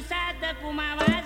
sad s-a dă cum avaz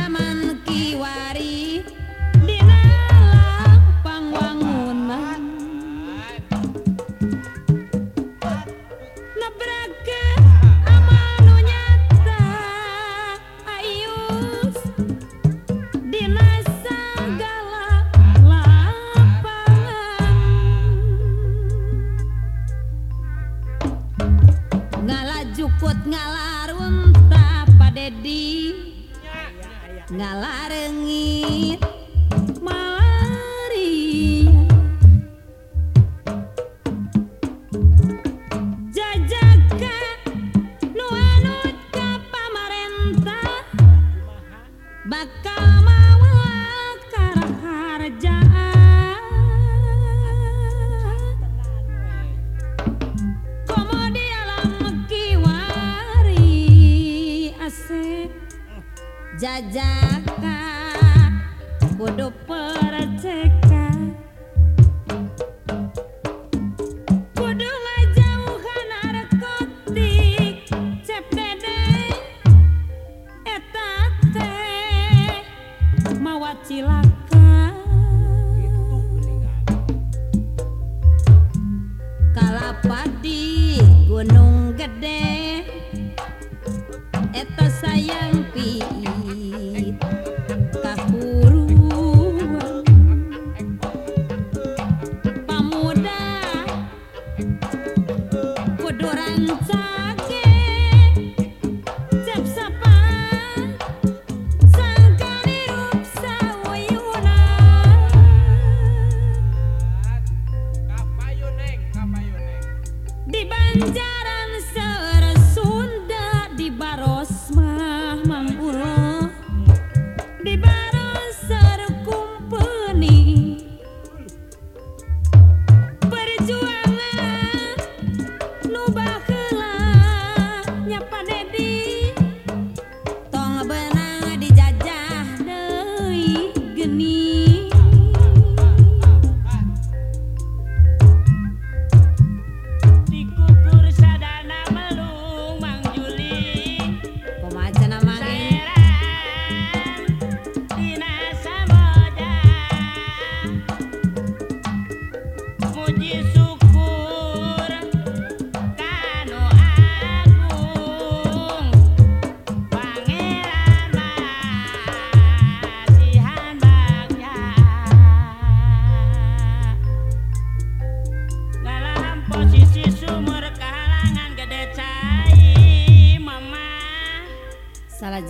takut ngalarum ta pada di ngalarengit jajaka kudu perceka kudu ngajauhan narkotik CPD eta teh gunung gede eta saya and data.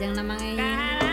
哎。